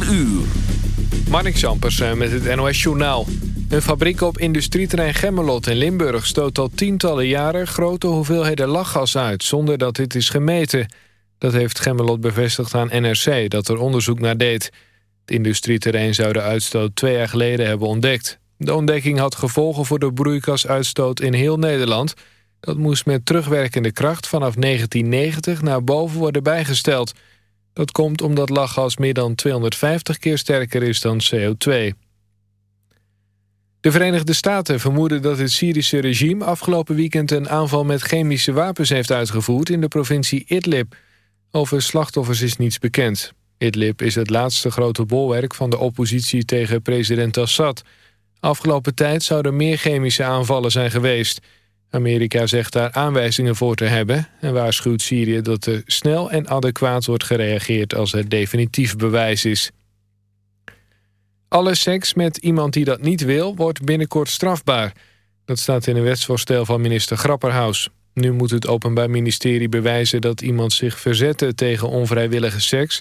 4 uur. Eh, met het NOS Journaal. Een fabriek op industrieterrein Gemmelot in Limburg... stoot al tientallen jaren grote hoeveelheden lachgas uit... zonder dat dit is gemeten. Dat heeft Gemmelot bevestigd aan NRC, dat er onderzoek naar deed. Het industrieterrein zou de uitstoot twee jaar geleden hebben ontdekt. De ontdekking had gevolgen voor de broeikasuitstoot in heel Nederland. Dat moest met terugwerkende kracht vanaf 1990 naar boven worden bijgesteld... Dat komt omdat lachgas meer dan 250 keer sterker is dan CO2. De Verenigde Staten vermoeden dat het Syrische regime afgelopen weekend een aanval met chemische wapens heeft uitgevoerd in de provincie Idlib. Over slachtoffers is niets bekend. Idlib is het laatste grote bolwerk van de oppositie tegen president Assad. Afgelopen tijd zouden meer chemische aanvallen zijn geweest. Amerika zegt daar aanwijzingen voor te hebben... en waarschuwt Syrië dat er snel en adequaat wordt gereageerd... als er definitief bewijs is. Alle seks met iemand die dat niet wil, wordt binnenkort strafbaar. Dat staat in een wetsvoorstel van minister Grapperhaus. Nu moet het Openbaar Ministerie bewijzen dat iemand zich verzette... tegen onvrijwillige seks,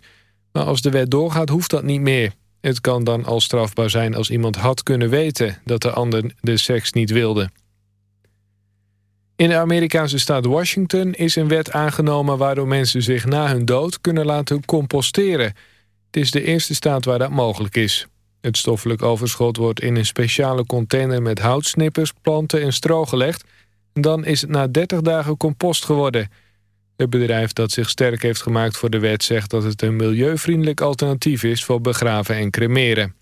maar als de wet doorgaat hoeft dat niet meer. Het kan dan al strafbaar zijn als iemand had kunnen weten... dat de ander de seks niet wilde. In de Amerikaanse staat Washington is een wet aangenomen... waardoor mensen zich na hun dood kunnen laten composteren. Het is de eerste staat waar dat mogelijk is. Het stoffelijk overschot wordt in een speciale container... met houtsnippers, planten en stro gelegd. Dan is het na 30 dagen compost geworden. Het bedrijf dat zich sterk heeft gemaakt voor de wet... zegt dat het een milieuvriendelijk alternatief is voor begraven en cremeren.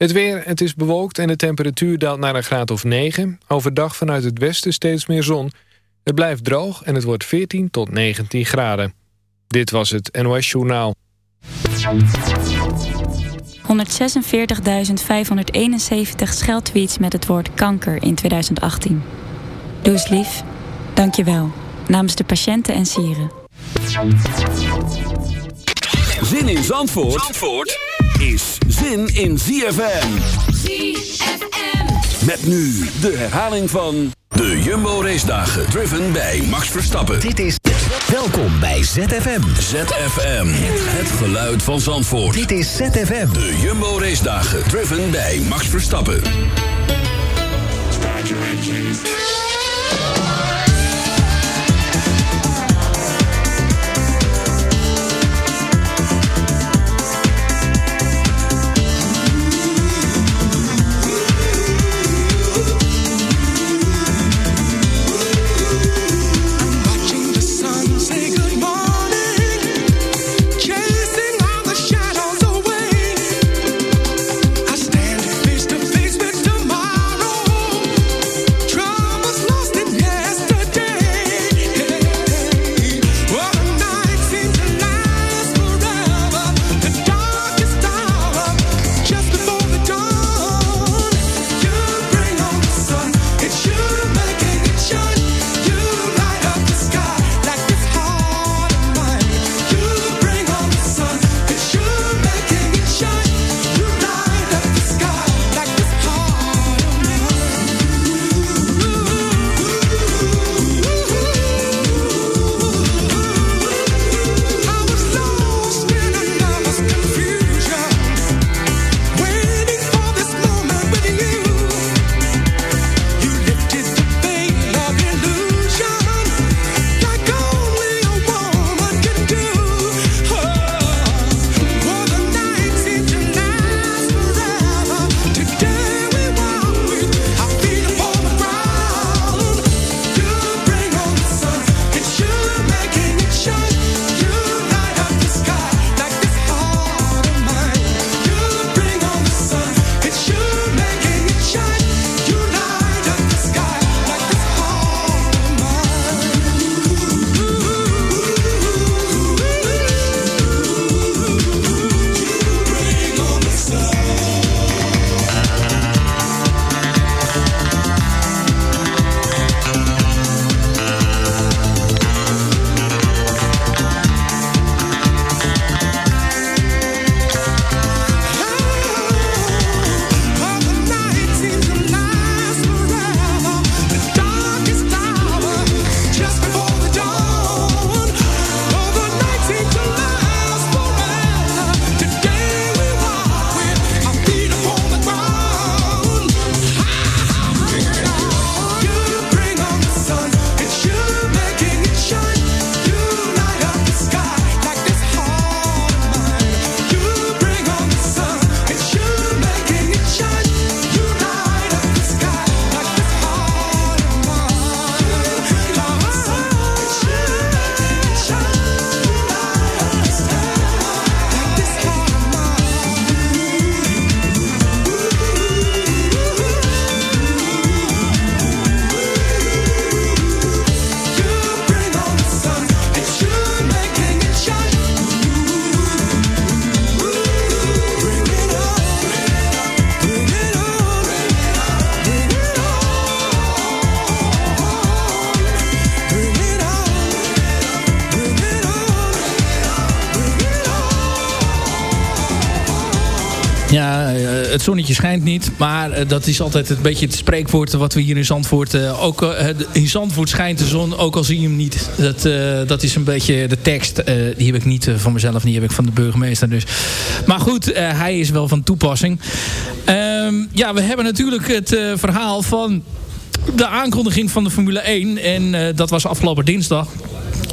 Het weer, het is bewolkt en de temperatuur daalt naar een graad of 9. Overdag vanuit het westen steeds meer zon. Het blijft droog en het wordt 14 tot 19 graden. Dit was het NOS Journaal. 146.571 scheldtweets met het woord kanker in 2018. Doe eens lief. Dank je wel. Namens de patiënten en sieren. Zin in Zandvoort? Zandvoort? Is zin in ZFM. ZFM. Met nu de herhaling van de Jumbo Race Dagen. Driven bij Max Verstappen. Dit is welkom bij ZFM. ZFM. Het geluid van Zandvoort. Dit is ZFM. De Jumbo Race Dagen. Driven bij Max Verstappen. Zonnetje schijnt niet. Maar eh, dat is altijd een beetje het spreekwoord wat we hier in Zandvoort... Uh, ook in Zandvoort schijnt de zon, ook al zie je hem niet. Dat, dat is een beetje de tekst. die heb ik niet van mezelf, die heb ik van de burgemeester. Dus. Maar goed, hij is wel van toepassing. Ehm, ja, we hebben natuurlijk het verhaal van de aankondiging van de Formule 1. En dat was afgelopen dinsdag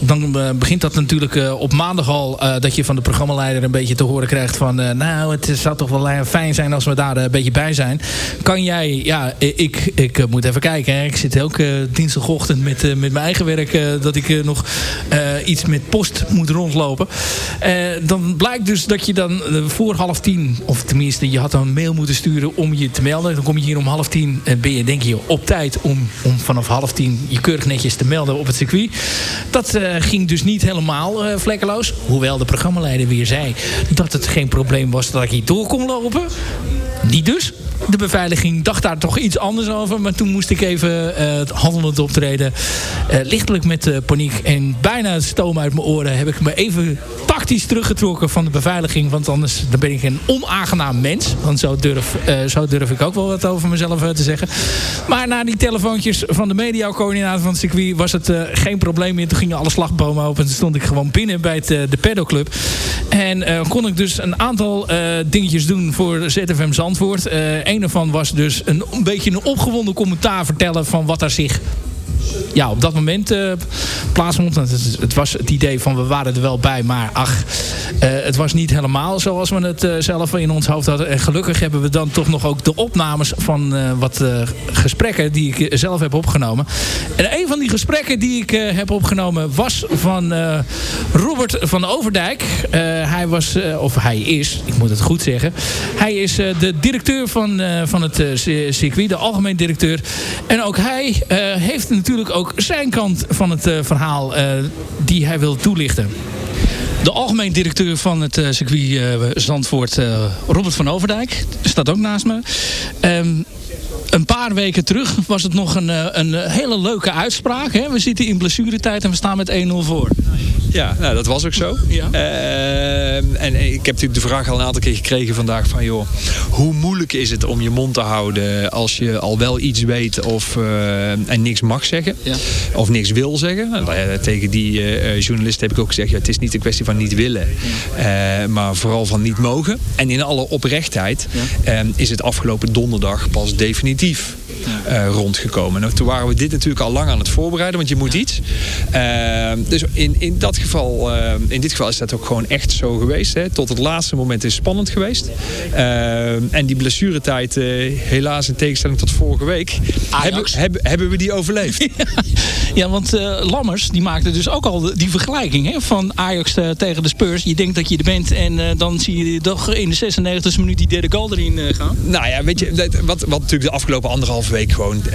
dan uh, begint dat natuurlijk uh, op maandag al... Uh, dat je van de programmaleider een beetje te horen krijgt van... nou, het zou toch wel fijn zijn als we daar een beetje bij zijn. Kan jij... Ja, ik, ik moet even kijken. Ik zit elke dinsdagochtend met, met mijn eigen werk... dat ik nog iets met post moet rondlopen. dan blijkt dus dat je dan voor half tien... of tenminste, je had een mail moeten sturen om je te melden. Dan kom je hier om half tien en ben je denk je op tijd... om, om vanaf half tien je keurig netjes te melden op het circuit. Dat ging dus niet helemaal uh, vlekkeloos. Hoewel de programmaleider weer zei dat het geen probleem was dat ik hier door kon lopen. Niet dus. De beveiliging dacht daar toch iets anders over. Maar toen moest ik even uh, handelend optreden. Uh, lichtelijk met uh, paniek en bijna het stoom uit mijn oren... heb ik me even tactisch teruggetrokken van de beveiliging. Want anders dan ben ik een onaangenaam mens. Want zo durf, zo durf ik ook wel wat over mezelf te zeggen. Maar na die telefoontjes van de mediacoördinator van het circuit... was het geen probleem meer. Toen gingen alle slagbomen open. Toen stond ik gewoon binnen bij het, de pedoclub. En kon ik dus een aantal dingetjes doen voor ZFM Zandvoort een ervan was dus een, een beetje een opgewonden commentaar vertellen van wat er zich ja, op dat moment uh, plaatsvond. Het, was het idee van we waren er wel bij, maar ach, uh, het was niet helemaal zoals we het uh, zelf in ons hoofd hadden. En gelukkig hebben we dan toch nog ook de opnames van wat gesprekken die ik zelf heb opgenomen. En een van die gesprekken die ik heb opgenomen was van Robert van Overdijk. hij was, of hij is, ik moet het goed zeggen. Hij is de directeur van, van het circuit, de algemeen directeur. En ook hij heeft natuurlijk ook zijn kant van het uh, verhaal uh, die hij wil toelichten. De algemeen directeur van het uh, circuit Zandvoort, Robert van Overdijk, staat ook naast me. Um, een paar weken terug was het nog een, een hele leuke uitspraak. Hè? We zitten in blessuretijd en we staan met 1-0 voor. Ja, nou, dat was ook zo. Ja. Uh, en ik heb natuurlijk de vraag al een aantal keer gekregen vandaag van... joh, hoe moeilijk is het om je mond te houden als je al wel iets weet of, uh, en niks mag zeggen? Ja. Of niks wil zeggen? Nou, tegen die uh, journalist heb ik ook gezegd... Ja, het is niet een kwestie van niet willen, maar vooral van niet mogen. En in alle oprechtheid ehm, is het afgelopen donderdag pas definitief uh, rondgekomen. Nou, toen waren we dit natuurlijk al lang aan het voorbereiden, want je moet iets. Uh, dus in, in, dat geval, uh, in dit geval is dat ook gewoon echt zo geweest. Hè. Tot het laatste moment is het spannend geweest. en die blessuretijd, helaas in tegenstelling tot vorige week, hebben, hebben, hebben we die overleefd. ja, want Lammers die maakte dus ook al die vergelijking hè, van Ajax tegen de Spurs. Je denkt dat je er bent en dan zie je toch in de 96e minuut die derde goal erin gaan. Nou ja, weet je, wat, wat natuurlijk de afgelopen week gewoon uh,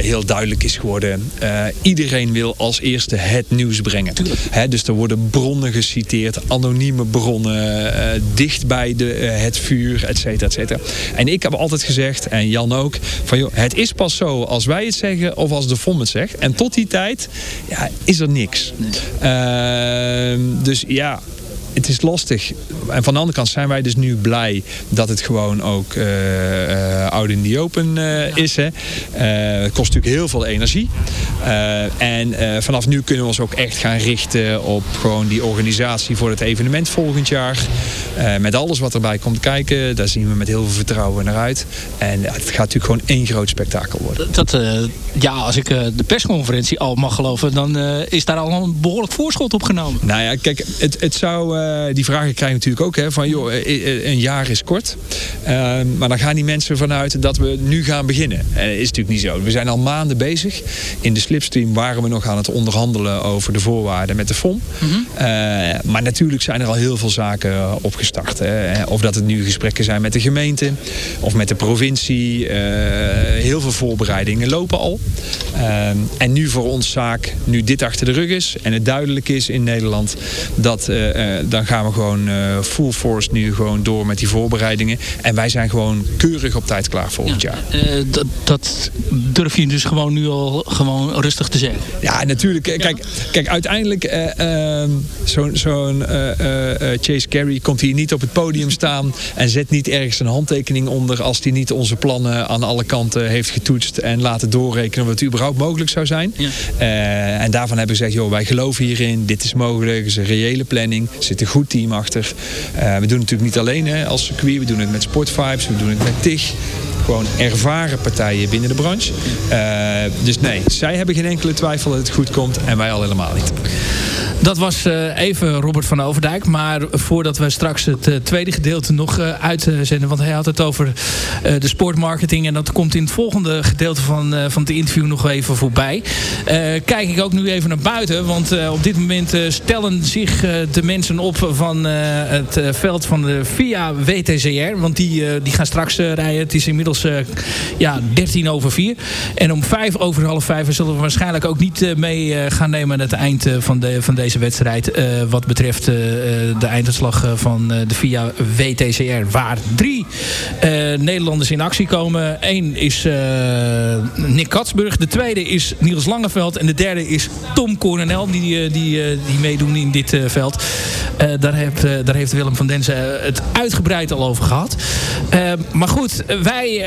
heel duidelijk is geworden. Uh, iedereen wil als eerste het nieuws brengen. He, dus er worden bronnen geciteerd, anonieme bronnen, uh, dicht bij de, het vuur, et cetera, et cetera. En ik heb altijd gezegd, en Jan ook, van joh, het is pas zo als wij het zeggen of als de FOM het zegt. En tot die tijd ja, is er niks. Nee. dus ja, het is lastig. En van de andere kant zijn wij dus nu blij dat het gewoon ook uh, oud in die open uh, is. Hè. het kost natuurlijk heel veel energie. en vanaf nu kunnen we ons ook echt gaan richten op gewoon die organisatie voor het evenement volgend jaar. met alles wat erbij komt kijken. Daar zien we met heel veel vertrouwen naar uit. En het gaat natuurlijk gewoon één groot spektakel worden. Dat, ja, als ik de persconferentie al mag geloven, dan is daar al een behoorlijk voorschot op genomen. Nou ja, kijk, het, het zou eh, die vragen krijg natuurlijk ook. Hè, van joh, eh, eh, een jaar is kort. maar dan gaan die mensen vanuit dat we nu gaan beginnen. En dat is natuurlijk niet zo. We zijn al maanden bezig. In de slipstream waren we nog aan het onderhandelen over de voorwaarden met de FOM. Mhm. maar natuurlijk zijn er al heel veel zaken opgestart. Hè. Of dat het nu gesprekken zijn met de gemeente of met de provincie. heel veel voorbereidingen lopen al. en nu voor ons zaak, nu dit achter de rug is en het duidelijk is in Nederland dat, dat dan gaan we gewoon full force nu gewoon door met die voorbereidingen. En wij zijn gewoon keurig op tijd klaar volgend jaar. dat, dat durf je dus gewoon nu al gewoon rustig te zeggen. Ja, natuurlijk. Kijk, kijk uiteindelijk ehm, zo'n zo'n Chase Carey komt hier niet op het podium staan en zet niet ergens een handtekening onder als hij niet onze plannen aan alle kanten heeft getoetst en laten doorrekenen het überhaupt mogelijk zou zijn. Ja. En daarvan hebben we gezegd, joh, wij geloven hierin, dit is mogelijk, het is een reële planning, er zit goed team achter. Uh, we doen het natuurlijk niet alleen hè, als circuit, we doen het met Sportvibes, we doen het met TIG gewoon ervaren partijen binnen de branche. Uh, dus nee, zij hebben geen enkele twijfel dat het goed komt en wij al helemaal niet. Dat was uh, even Robert van Overdijk. Maar voordat we straks het uh, tweede gedeelte nog uh, uitzenden. Want hij had het over de sportmarketing. En dat komt in het volgende gedeelte van, van het interview nog even voorbij. kijk ik ook nu even naar buiten. Want op dit moment stellen zich de mensen op van het veld van de VIA WTCR. Want die, die gaan straks rijden. Het is inmiddels ja, 13 over 4. En om 5 over half 5 zullen we waarschijnlijk ook niet mee gaan nemen aan het eind van, de, van deze wedstrijd. Uh, wat betreft uh, de einduitslag van de VIA WTCR. Waar drie Nederlanders in actie komen. Eén is Nick Katsburg. De tweede is Niels Langeveld. En de derde is Tom Coronel. Die, die, die meedoen in dit veld. Daar, heeft, daar heeft Willem van Denzen het uitgebreid al over gehad. maar goed, wij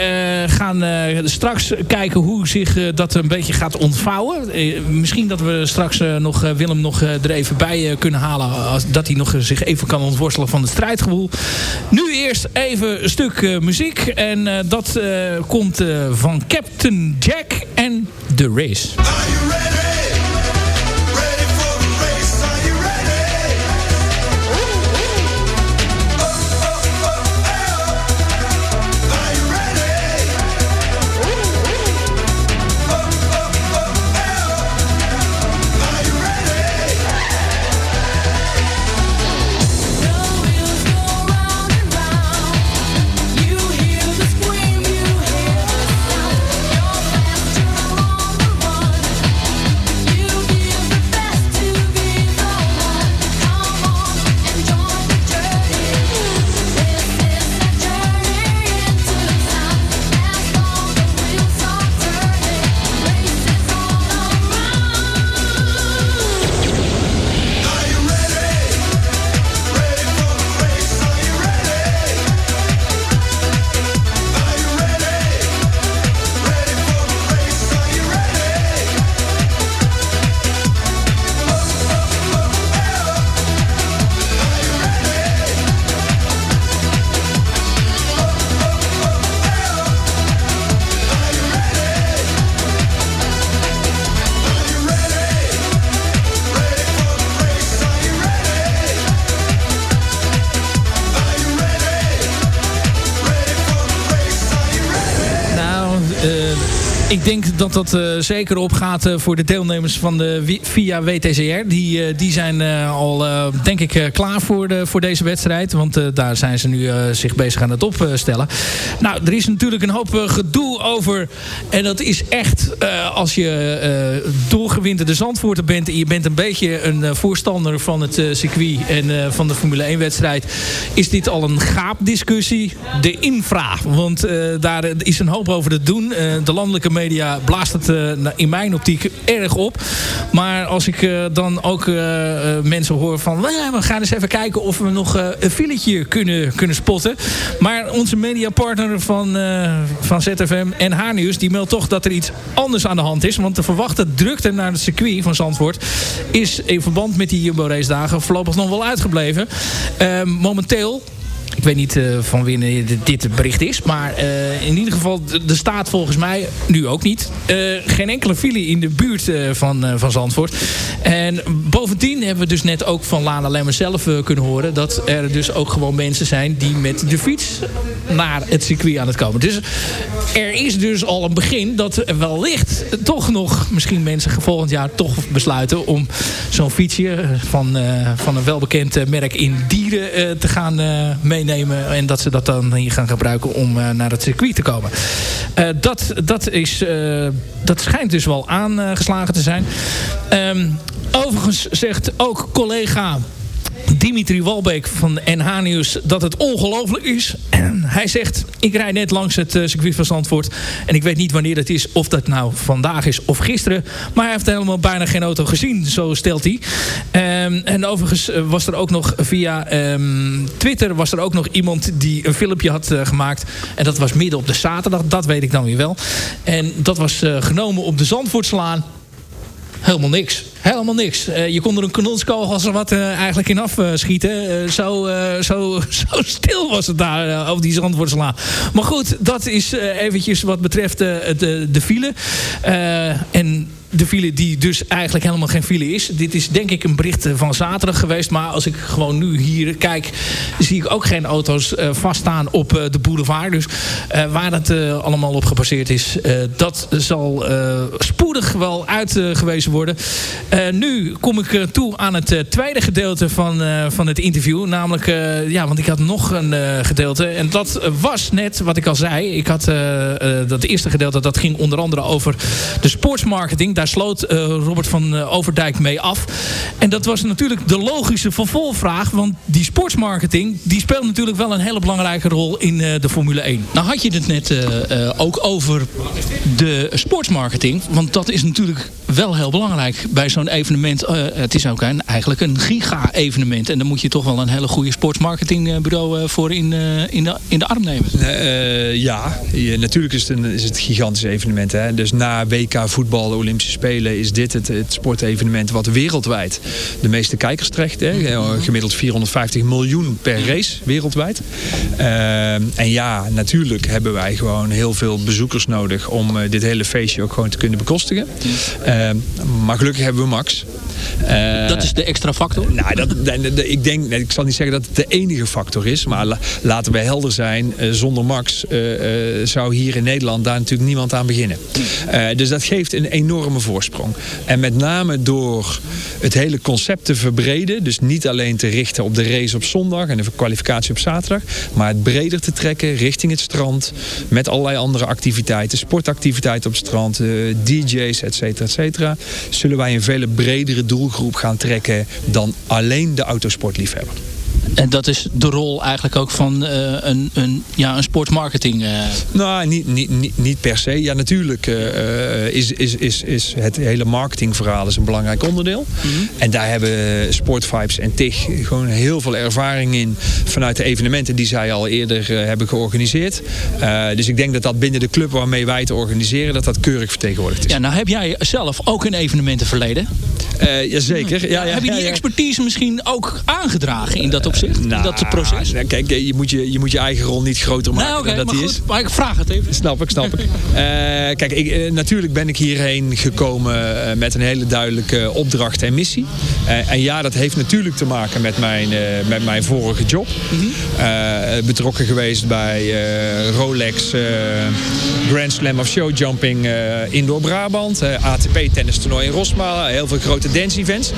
gaan straks kijken hoe zich dat een beetje gaat ontvouwen. misschien dat we straks nog Willem nog er even bij kunnen halen. Als, dat hij nog zich even kan ontworstelen van het strijdgevoel. Nu eerst even een stuk muziek. En dat komt van Captain Jack en The Race. Dat uh, zeker opgaat uh, voor de deelnemers van de via WTCR. Die, uh, die zijn al, denk ik, klaar voor, de, voor deze wedstrijd. Want daar zijn ze nu zich bezig aan het opstellen. Nou, er is natuurlijk een hoop gedoe over. En dat is echt, als je doorgewinterde Zandvoorter bent... en je bent een beetje een voorstander van het circuit en van de Formule 1 wedstrijd... is dit al een gaapdiscussie. De infra, want daar is een hoop over te doen. de landelijke media blaast het in mijn optiek erg op. Maar als ik uh, dan ook uh, mensen hoor van... we gaan eens even kijken of we nog een filetje kunnen, kunnen spotten. Maar onze mediapartner van, van ZFM en H-Nieuws... die meldt toch dat er iets anders aan de hand is. Want de verwachte drukte naar het circuit van Zandvoort... is in verband met die Jumbo race dagen voorlopig nog wel uitgebleven. momenteel ik weet niet uh, van wie dit bericht is. Maar uh, in ieder geval, er staat volgens mij, nu ook niet... Uh, geen enkele file in de buurt van, van Zandvoort. En bovendien hebben we dus net ook van Lana Lemmer zelf kunnen horen... dat er dus ook gewoon mensen zijn die met de fiets naar het circuit aan het komen. Dus er is dus al een begin dat wellicht toch nog... misschien mensen volgend jaar toch besluiten om zo'n fietsje... van, van een welbekend merk in dieren te gaan en dat ze dat dan hier gaan gebruiken om uh, naar het circuit te komen. Uh, dat, dat, is, uh, dat schijnt dus wel aangeslagen te zijn. Um, overigens zegt ook collega Dimitri Walbeek van NH Nieuws dat het ongelooflijk is. En hij zegt, ik rijd net langs het uh, circuit van Zandvoort. En ik weet niet wanneer het is, of dat nou vandaag is of gisteren. Maar hij heeft helemaal bijna geen auto gezien, zo stelt hij. Um, en overigens was er ook nog via um, Twitter... was er ook nog iemand die een filmpje had uh, gemaakt. En dat was midden op de zaterdag, dat weet ik dan weer wel. En dat was genomen op de Zandvoortslaan. Helemaal niks. Helemaal niks. Uh, je kon er een kanonskogel er wat uh, eigenlijk in afschieten. Uh, zo, zo, zo stil was het daar over die Zandvoortslaan. Maar goed, dat is eventjes wat betreft de, de file. en de file die dus eigenlijk helemaal geen file is. Dit is denk ik een bericht van zaterdag geweest. Maar als ik gewoon nu hier kijk... zie ik ook geen auto's uh, vaststaan op uh, de boulevard. Dus waar het allemaal op gebaseerd is... dat zal spoedig wel uitgewezen worden. nu kom ik toe aan het tweede gedeelte van, van het interview. Namelijk, ja, want ik had nog een gedeelte. En dat was net wat ik al zei. Ik had dat eerste gedeelte, dat ging onder andere over de sportsmarketing daar sloot uh, Robert van uh, Overdijk mee af. En dat was natuurlijk de logische vervolgvraag. Want die sportsmarketing die speelt natuurlijk wel een hele belangrijke rol in uh, de Formule 1. Nou had je het net ook over de sportsmarketing. Want dat is natuurlijk wel heel belangrijk bij zo'n evenement. het is ook een, eigenlijk een giga-evenement. En dan moet je toch wel een hele goede sportsmarketingbureau voor in, in, de, in de arm nemen. ja, je, natuurlijk is het een, is het gigantisch evenement. Hè? Dus na WK voetbal, Olympische Spelen is dit het, het sportevenement wat wereldwijd de meeste kijkers trekt. Hè? Gemiddeld 450 miljoen per race wereldwijd. Uh, en ja, natuurlijk hebben wij gewoon heel veel bezoekers nodig om uh, dit hele feestje ook gewoon te kunnen bekostigen. Uh, maar gelukkig hebben we Max. Dat is de extra factor? Nou, dat, ik denk, ik zal niet zeggen dat het de enige factor is, maar la, laten we helder zijn, zonder Max zou hier in Nederland daar natuurlijk niemand aan beginnen. dus dat geeft een enorme voorsprong. En met name door het hele concept te verbreden, dus niet alleen te richten op de race op zondag en de kwalificatie op zaterdag, maar het breder te trekken richting het strand met allerlei andere activiteiten, sportactiviteiten op het strand, DJ's, et cetera, et cetera, zullen wij een veel bredere doelgroep gaan trekken dan alleen de autosportliefhebber. En dat is de rol eigenlijk ook van uh, een, een, ja, een sportmarketing? Uh... Nou, niet, niet, niet, niet per se. Ja, natuurlijk uh, is, is, is, is het hele marketingverhaal is een belangrijk onderdeel. Mm -hmm. En daar hebben Sportvibes en TIG gewoon heel veel ervaring in vanuit de evenementen die zij al eerder hebben georganiseerd. dus ik denk dat dat binnen de club waarmee wij het organiseren, dat dat keurig vertegenwoordigd is. Ja, nou heb jij zelf ook een evenementenverleden? Uh, jazeker. Ja, ja, heb je die expertise misschien ook aangedragen in dat opzicht? Nou, in dat proces? Kijk, je moet je, je moet je eigen rol niet groter maken nou, okay, dan dat die is. Maar ik vraag het even. Snap ik, snap ik. uh, kijk, ik, uh, natuurlijk ben ik hierheen gekomen met een hele duidelijke opdracht en missie. en ja, dat heeft natuurlijk te maken met mijn, met mijn vorige job. Mm -hmm. betrokken geweest bij Rolex Grand Slam of Showjumping Indoor Brabant. ATP tennis toernooi in Rosmalen. Heel veel grote dance events.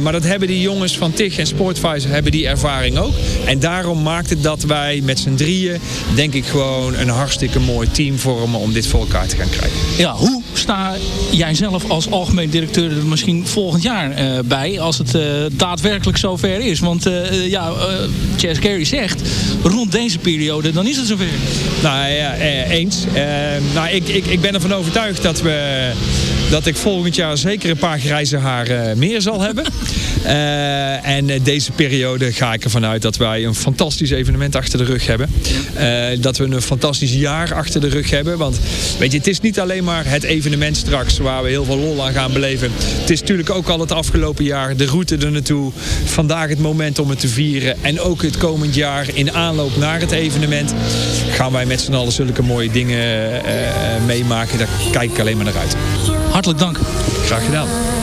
Maar dat hebben die jongens van TIG en Sportvisor hebben die ervaring ook. En daarom maakt het dat wij met z'n drieën denk ik gewoon een hartstikke mooi team vormen om dit voor elkaar te gaan krijgen. Ja, hoe sta jij zelf als algemeen directeur er misschien volgend jaar uh, bij als het uh, daadwerkelijk zover is? Want ja, Chess Carey zegt rond deze periode dan is het zover. Nou ja, eens. nou, ik, ik, ik ben ervan overtuigd dat we dat ik volgend jaar zeker een paar grijze haren meer zal hebben. Uh, en deze periode ga ik ervan uit dat wij een fantastisch evenement achter de rug hebben. Uh, dat we een fantastisch jaar achter de rug hebben. Want weet je, het is niet alleen maar het evenement straks waar we heel veel lol aan gaan beleven. Het is natuurlijk ook al het afgelopen jaar de route er naartoe. Vandaag het moment om het te vieren. En ook het komend jaar in aanloop naar het evenement gaan wij met z'n allen zulke mooie dingen uh, meemaken. Daar kijk ik alleen maar naar uit. Hartelijk dank. Graag gedaan.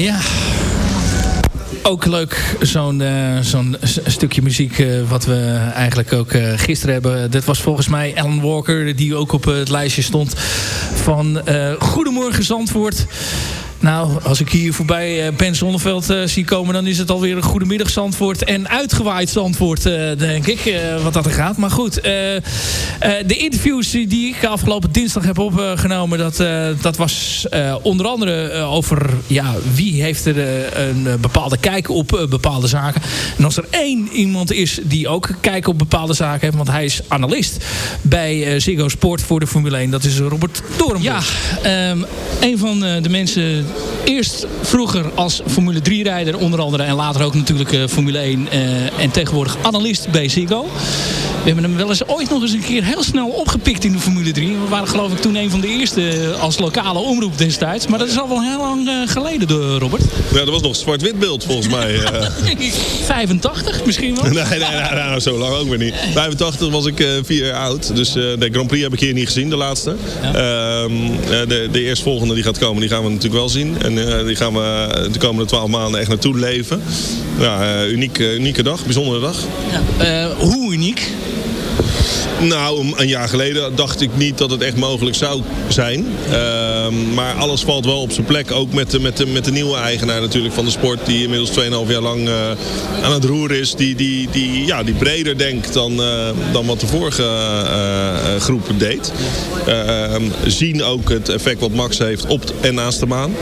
Ja. Ook leuk, zo'n uh, zo'n stukje muziek uh, wat we eigenlijk ook uh, gisteren hebben. Dat was volgens mij Alan Walker, die ook op het lijstje stond van Goedemorgen Zandvoort. Nou, als ik hier voorbij uh, Ben Zonneveld uh, zie komen... dan is het alweer een goedemiddag Zandvoort en uitgewaaid Zandvoort, uh, denk ik. wat dat er gaat. Maar goed, de interviews die ik afgelopen dinsdag heb opgenomen... dat, dat was onder andere over ja, wie heeft er een bepaalde kijk op bepaalde zaken. En als er één iemand is die ook kijk op bepaalde zaken heeft... want hij is analist bij Ziggo Sport voor de Formule 1. Dat is Robert Doornbos. Ja, um, een van de mensen eerst vroeger als Formule 3 rijder onder andere. En later ook natuurlijk uh, Formule 1 uh, en tegenwoordig analist bij Ziggo. We hebben hem wel eens ooit nog eens een keer heel snel opgepikt in de Formule 3. We waren geloof ik toen een van de eerste als lokale omroep destijds. Maar dat is al wel heel lang uh, geleden, door Robert. Ja, dat was nog zwart-wit beeld volgens mij. 85 misschien wel? nee, nee, nee, nou, zo lang ook weer niet. 85 was ik vier jaar oud. Dus de Grand Prix heb ik hier niet gezien, de laatste. Ja. Ehm, de, de eerstvolgende die gaat komen, die gaan we natuurlijk wel zien. En uh, die gaan we de komende twaalf maanden echt naartoe leven. Ja, uniek, uh, unieke dag, bijzondere dag. Ja. hoe uniek? Nou, een jaar geleden dacht ik niet dat het echt mogelijk zou zijn. Uh, maar alles valt wel op zijn plek. Ook met de, met, met de nieuwe eigenaar natuurlijk van de sport. Die inmiddels 2,5 jaar lang uh, aan het roer is. Die, die, die, ja, die breder denkt dan, uh, dan wat de vorige uh, groep deed. Ehm, zien ook het effect wat Max heeft op en naast de maan.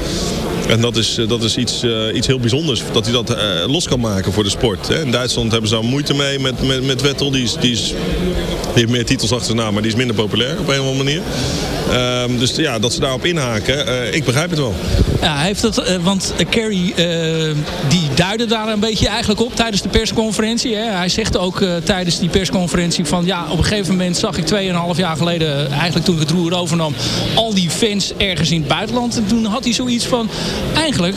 En dat is, dat is iets, iets heel bijzonders. Dat hij dat los kan maken voor de sport. Hè. In Duitsland hebben ze al moeite mee met, met, met Vettel. Die, is, die, is, die meer titels achter zijn naam, maar die is minder populair op een of andere manier. Um, dus ja, dat ze daarop inhaken, uh, ik begrijp het wel. Ja, heeft dat, want Kerry die duidde daar een beetje eigenlijk op tijdens de persconferentie. Hè. Hij zegt ook tijdens die persconferentie van ja, op een gegeven moment zag ik 2,5 jaar geleden, eigenlijk toen ik het roer overnam, al die fans ergens in het buitenland. En toen had hij zoiets van, eigenlijk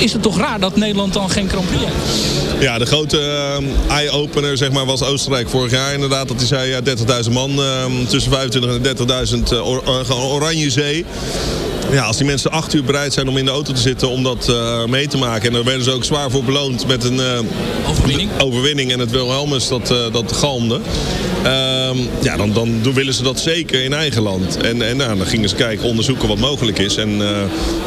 is het toch raar dat Nederland dan geen Grand heeft. Ja, de grote uh, eye-opener zeg maar, was Oostenrijk vorig jaar inderdaad. Dat hij zei ja, 30.000 man uh, tussen 25 en 30.000 uh, or, Oranje Zee. Ja, als die mensen acht uur bereid zijn om in de auto te zitten om dat uh, mee te maken. En daar werden ze ook zwaar voor beloond met een uh, overwinning. overwinning. En het Wilhelmus dat, uh, dat galmde. ja, dan, dan willen ze dat zeker in eigen land. En, en nou, dan gingen ze kijken, onderzoeken wat mogelijk is. En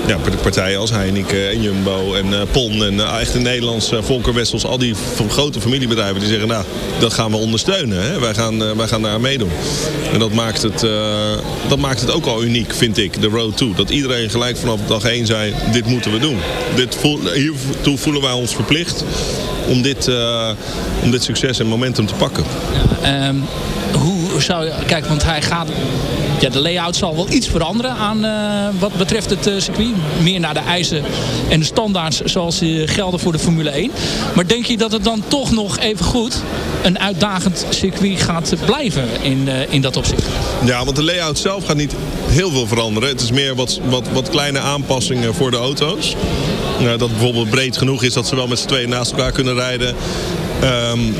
ja, partijen als Heineken en Jumbo en Pon en echt de Nederlandse Volker Wessels. Al die grote familiebedrijven die zeggen, nou, dat gaan we ondersteunen. Hè? Wij, gaan, wij gaan daar meedoen. En dat maakt, het, dat maakt het ook al uniek, vind ik, de Road to. Dat iedereen gelijk vanaf dag 1 zei, dit moeten we doen. Dit voel, hiertoe voelen wij ons verplicht om dit, uh, om dit succes en momentum te pakken. Ja, um, hoe zou je... Kijk, want hij gaat... Ja, de layout zal wel iets veranderen aan uh, wat betreft het uh, circuit. Meer naar de eisen en de standaards zoals die gelden voor de Formule 1. Maar denk je dat het dan toch nog even goed een uitdagend circuit gaat blijven in, in dat opzicht? Ja, want de layout zelf gaat niet heel veel veranderen. Het is meer wat, wat, wat kleine aanpassingen voor de auto's. dat bijvoorbeeld breed genoeg is dat ze wel met z'n tweeën naast elkaar kunnen rijden. Um,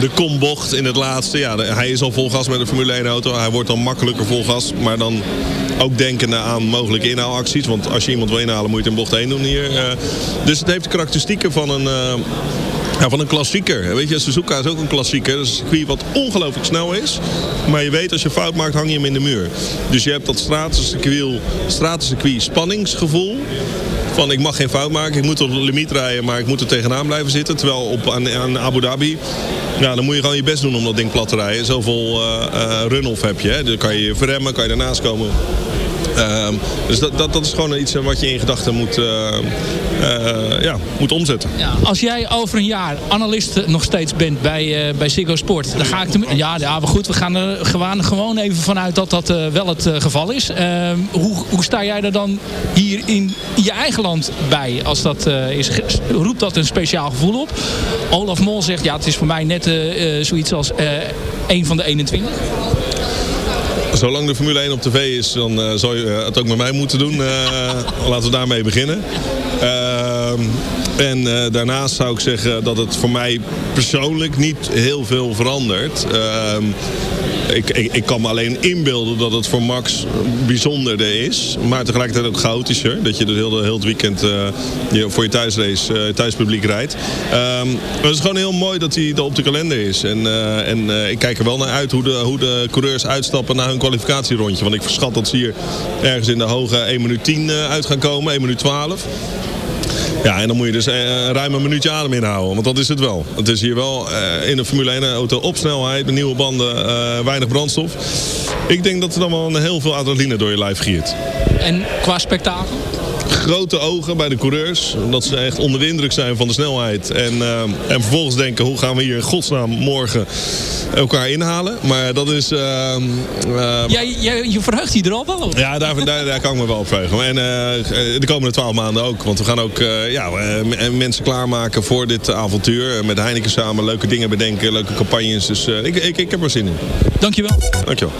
de kombocht in het laatste. Ja, hij is al vol gas met een Formule 1 auto. Hij wordt dan makkelijker vol gas. Maar dan ook denkende aan mogelijke inhaalacties. Want als je iemand wil inhalen moet je het in bocht 1 doen hier. Uh, dus het heeft de karakteristieken van een... Uh, van een klassieker. Weet je, Suzuka is ook een klassieker. Dat is een circuit wat ongelooflijk snel is. Maar je weet, als je fout maakt, hang je hem in de muur. Dus je hebt dat stratencircuit spanningsgevoel van ik mag geen fout maken, ik moet op de limiet rijden, maar ik moet er tegenaan blijven zitten. Terwijl op, aan, aan Abu Dhabi, ja, dan moet je gewoon je best doen om dat ding plat te rijden. Zoveel uh, uh, run-off heb je. Hè. Dan kan je verremmen, kan je daarnaast komen. Um, dus dat, dat, dat is gewoon iets wat je in gedachten moet, uh, uh, ja, moet omzetten. Ja, als jij over een jaar analist nog steeds bent bij, bij Ziggo Sport, dan ga ik... Ja, ja, maar goed, we gaan er gewoon, gewoon even vanuit dat dat wel het geval is. Ehm, hoe, hoe sta jij er dan hier in je eigen land bij? Als dat is, roept dat een speciaal gevoel op? Olaf Mol zegt, ja, het is voor mij net zoiets als een van de 21. Zolang de Formule 1 op tv is, dan uh, zou je het ook met mij moeten doen. Uh, laten we daarmee beginnen. Ehm, en daarnaast zou ik zeggen dat het voor mij persoonlijk niet heel veel verandert. Ehm, ik, ik, ik, kan me alleen inbeelden dat het voor Max bijzonderder is. Maar tegelijkertijd ook chaotischer. Dat je dus heel, heel het weekend uh, voor je thuisrace, uh, thuispubliek rijdt. Um, het is gewoon heel mooi dat hij op de kalender is. En, en ik kijk er wel naar uit hoe de, hoe de coureurs uitstappen naar hun kwalificatierondje. Want ik verschat dat ze hier ergens in de hoge 1 minuut 10 uit gaan komen. 1 minuut 12. Ja, en dan moet je dus uh, ruim een minuutje adem inhouden. Want dat is het wel. Het is hier wel uh, in een Formule 1 auto op snelheid, met nieuwe banden, uh, weinig brandstof. Ik denk dat er dan wel heel veel adrenaline door je lijf giert. En qua spektakel? Grote ogen bij de coureurs. Omdat ze echt onder de indruk zijn van de snelheid. En, uh, en vervolgens denken, hoe gaan we hier in godsnaam morgen elkaar inhalen. Maar dat is... Uh, jij, jij, je verheugt je er al wel op. Ja, daar, daar, daar kan ik me wel op verheugen. En de komende twaalf maanden ook. Want we gaan ook ja, mensen klaarmaken voor dit avontuur. Met Heineken samen leuke dingen bedenken, leuke campagnes. Dus ik, ik, ik heb er zin in. Dankjewel. Dankjewel.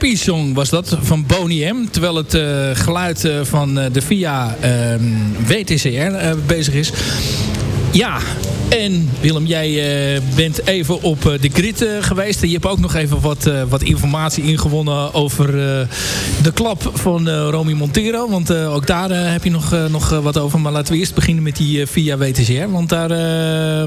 Happy Song was dat van Boney M. Terwijl het uh, geluid uh, van uh, de VIA ehm, WTCR bezig is. Ja, en Willem, jij uh, bent even op uh, de grid uh, geweest. Je hebt ook nog even wat, wat informatie ingewonnen over de klap van Romy Montero. Want ook daar heb je nog, nog wat over. Maar laten we eerst beginnen met die via WTCR. Want daar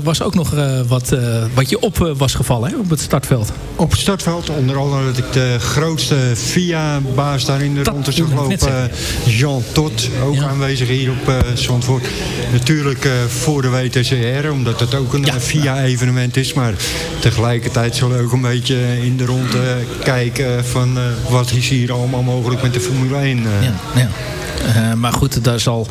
was ook nog wat, wat je op was gevallen hè, op het startveld. Op het startveld onder andere dat ik de grootste via-baas daar in de ronde zag lopen. Jean Tot, ook ja. aanwezig hier op Zandvoort. Natuurlijk voor de WTCR, omdat dat het ook een ja. via-evenement is. Maar tegelijkertijd zullen we ook een beetje in de ronde kijken van uh, wat is hier allemaal mogelijk met de Formule 1. Uh. Ja, ja. Uh, maar goed, daar zal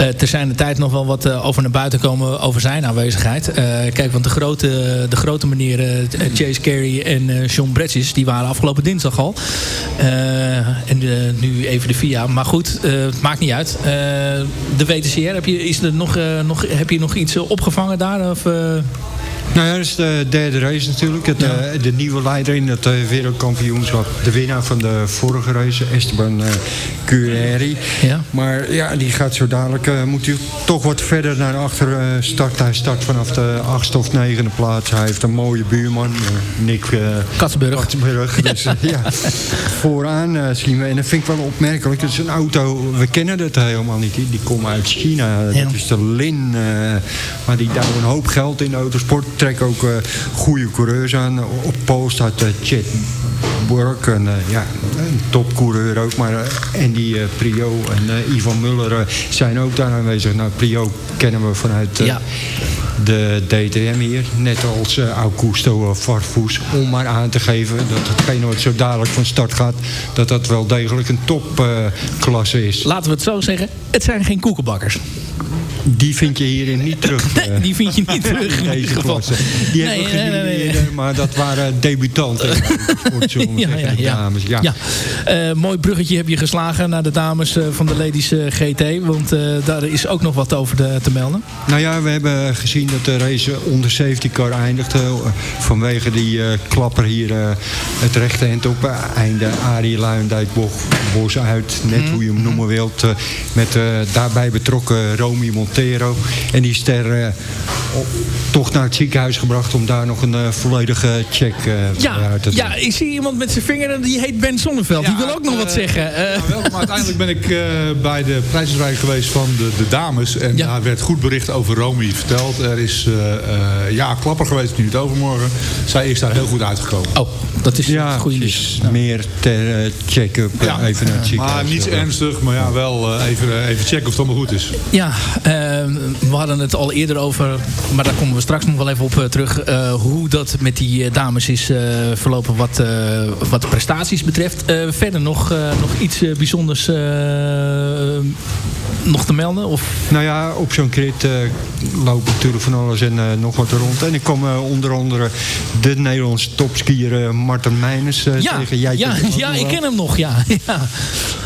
uh, ter zijn de tijd nog wel wat uh, over naar buiten komen over zijn aanwezigheid. kijk, want de grote, de grote meneer Chase Carey en Sean Bretjes, die waren afgelopen dinsdag al. en nu even de VIA. Maar goed, het maakt niet uit. de WTCR, heb je, is er nog, nog, heb je nog iets opgevangen daar? Of, nou ja, dat is de derde race natuurlijk. Het, ja. uh, de nieuwe leider in het uh, wereldkampioenschap. De winnaar van de vorige race, Esteban uh, Cureri. Ja. Maar ja, die gaat zo dadelijk... moet hij toch wat verder naar achter start. Hij start vanaf de achtste of negende plaats. Hij heeft een mooie buurman, Nick Katsburg. Katsburg. Dus ja, vooraan zien we. En dat vind ik wel opmerkelijk. Het is een auto, we kennen het helemaal niet. Die, die komen uit China. Ja. Dat is de Lin. maar die duwen een hoop geld in de autosport trek ook uh, goede coureurs aan. Op Pool staat uh, Chet Burke, een, uh, ja, een topcoureur ook. Maar Andy Prio en Ivan Muller zijn ook daar aanwezig. Nou, Prio kennen we vanuit ja. de DTM hier. Net als Augusto Farfus. Om maar aan te geven dat hetgeen nooit zo dadelijk van start gaat. Dat dat wel degelijk een topklasse is. Laten we het zo zeggen. Het zijn geen koekenbakkers. Die vind je hierin niet terug. Nee, die vind je niet terug in deze klasse. Die nee, hebben we nee, nee, nee, maar dat waren debutanten. ja, ja, ja. Dames. ja. ja. Uh, mooi bruggetje heb je geslagen naar de dames uh, van de Ladies uh, GT. Want daar is ook nog wat over de, te melden. Nou ja, we hebben gezien dat de race onder safety car eindigde. vanwege die klapper hier het rechte end op. einde Arie Luijendijk Bos uit. Net mm. hoe je hem noemen wilt. met daarbij betrokken Romy Montero en die is ter, uh, toch naar het ziekenhuis gebracht om daar nog een uh, volledige check uh, ja, uit te doen. Ja, ik zie iemand met zijn vinger en die heet Ben Zonneveld. Ja, die wil ook nog wat zeggen. Ja, wel, maar uiteindelijk ben ik bij de prijsrijding geweest van de, de dames. En daar werd goed bericht over Romy verteld. Er is ja, klapper geweest nu het overmorgen. Zij is daar heel goed uitgekomen. Oh, dat is ja, goed nieuws. meer ter check-up even naar het ziekenhuis. Maar niets ernstig, maar ja, wel even, even checken of het allemaal goed is. Ja, Ehm, we hadden het al eerder over, maar daar komen we straks nog wel even op eh, terug. Uh, hoe dat met die eh, dames is verlopen wat, wat de prestaties betreft. verder nog, nog iets bijzonders nog te melden? Of? Nou ja, op zo'n crit uh, lopen natuurlijk van alles en uh, nog wat rond. En ik kom uh, onder andere de Nederlandse topskier Martin Meijners ja, tegen. Jij ja, ja ik ken hem nog, ja. ja.